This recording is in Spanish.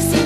yo.